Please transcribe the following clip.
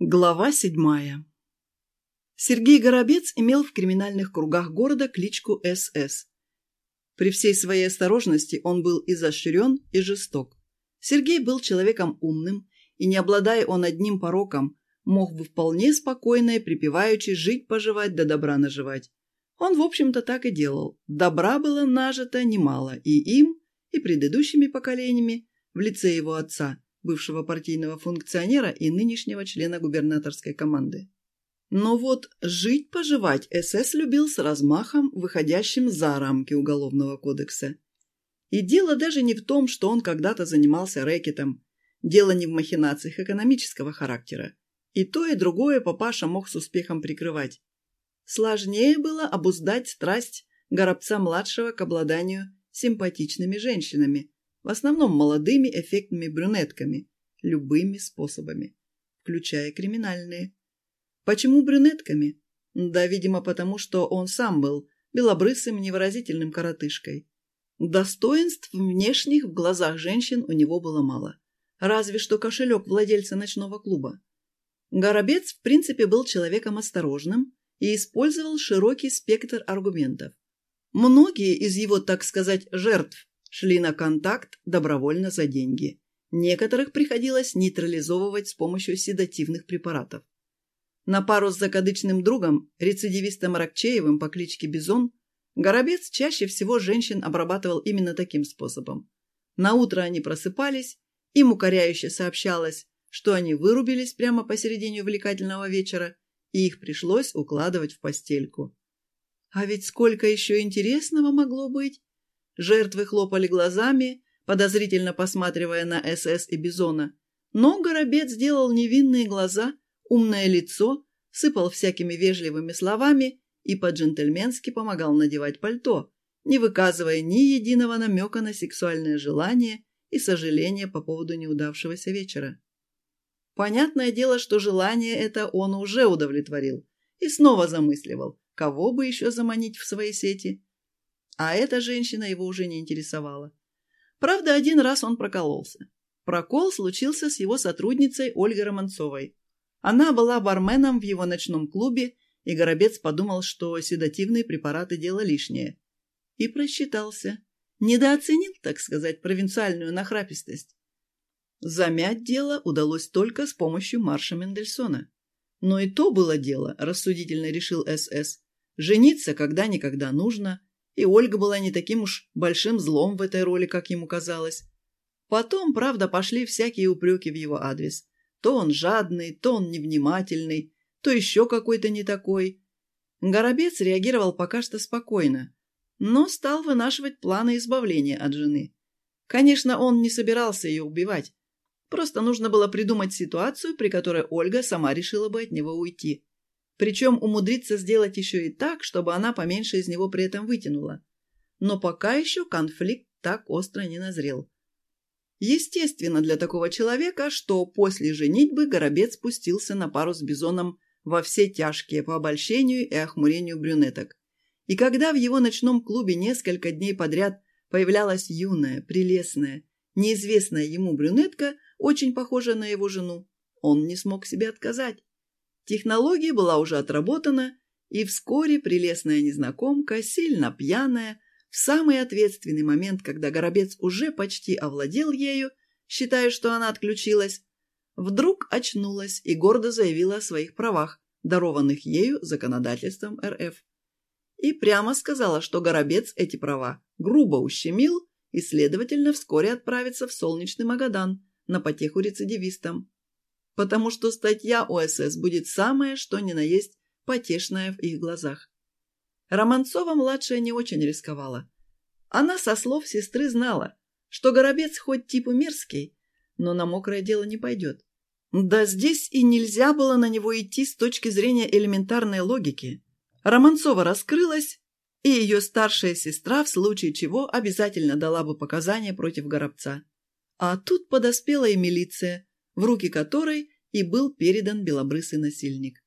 Глава седьмая Сергей Горобец имел в криминальных кругах города кличку СС. При всей своей осторожности он был изощрен и жесток. Сергей был человеком умным, и не обладая он одним пороком, мог бы вполне спокойно и припеваючи жить-поживать да добра наживать. Он, в общем-то, так и делал. Добра было нажито немало и им, и предыдущими поколениями в лице его отца – бывшего партийного функционера и нынешнего члена губернаторской команды. Но вот жить-поживать СС любил с размахом, выходящим за рамки Уголовного кодекса. И дело даже не в том, что он когда-то занимался рэкетом. Дело не в махинациях экономического характера. И то, и другое папаша мог с успехом прикрывать. Сложнее было обуздать страсть Горобца-младшего к обладанию симпатичными женщинами, в основном молодыми эффектными брюнетками, любыми способами, включая криминальные. Почему брюнетками? Да, видимо, потому что он сам был белобрысым невыразительным коротышкой. Достоинств внешних в глазах женщин у него было мало. Разве что кошелек владельца ночного клуба. Горобец, в принципе, был человеком осторожным и использовал широкий спектр аргументов. Многие из его, так сказать, жертв шли на контакт добровольно за деньги. Некоторых приходилось нейтрализовывать с помощью седативных препаратов. На пару с закадычным другом, рецидивистом Ракчеевым по кличке Бизон, Горобец чаще всего женщин обрабатывал именно таким способом. На утро они просыпались, им укоряюще сообщалось, что они вырубились прямо посередине увлекательного вечера, и их пришлось укладывать в постельку. А ведь сколько еще интересного могло быть, Жертвы хлопали глазами, подозрительно посматривая на СС и Бизона. Но Горобец сделал невинные глаза, умное лицо, сыпал всякими вежливыми словами и по-джентльменски помогал надевать пальто, не выказывая ни единого намека на сексуальное желание и сожаление по поводу неудавшегося вечера. Понятное дело, что желание это он уже удовлетворил и снова замысливал, кого бы еще заманить в свои сети – а эта женщина его уже не интересовала. Правда, один раз он прокололся. Прокол случился с его сотрудницей Ольгой Романцовой. Она была барменом в его ночном клубе, и Горобец подумал, что седативные препараты – дело лишнее. И просчитался. Недооценил, так сказать, провинциальную нахрапистость. Замять дело удалось только с помощью Марша Мендельсона. Но и то было дело, рассудительно решил СС. Жениться когда-никогда нужно – и Ольга была не таким уж большим злом в этой роли, как ему казалось. Потом, правда, пошли всякие упреки в его адрес. То он жадный, то он невнимательный, то еще какой-то не такой. Горобец реагировал пока что спокойно, но стал вынашивать планы избавления от жены. Конечно, он не собирался ее убивать. Просто нужно было придумать ситуацию, при которой Ольга сама решила бы от него уйти. Причем умудриться сделать еще и так, чтобы она поменьше из него при этом вытянула. Но пока еще конфликт так остро не назрел. Естественно для такого человека, что после женитьбы Горобец спустился на пару с Бизоном во все тяжкие по обольщению и охмурению брюнеток. И когда в его ночном клубе несколько дней подряд появлялась юная, прелестная, неизвестная ему брюнетка, очень похожая на его жену, он не смог себе отказать. Технология была уже отработана, и вскоре прелестная незнакомка, сильно пьяная, в самый ответственный момент, когда Горобец уже почти овладел ею, считая, что она отключилась, вдруг очнулась и гордо заявила о своих правах, дарованных ею законодательством РФ. И прямо сказала, что Горобец эти права грубо ущемил и, следовательно, вскоре отправится в солнечный Магадан на потеху рецидивистам потому что статья ОСС будет самое, что ни на есть, потешная в их глазах. Романцова-младшая не очень рисковала. Она со слов сестры знала, что Горобец хоть типа мерзкий, но на мокрое дело не пойдет. Да здесь и нельзя было на него идти с точки зрения элементарной логики. Романцова раскрылась, и ее старшая сестра, в случае чего, обязательно дала бы показания против Горобца. А тут подоспела и милиция, в руки которой и был передан белобрысый насильник.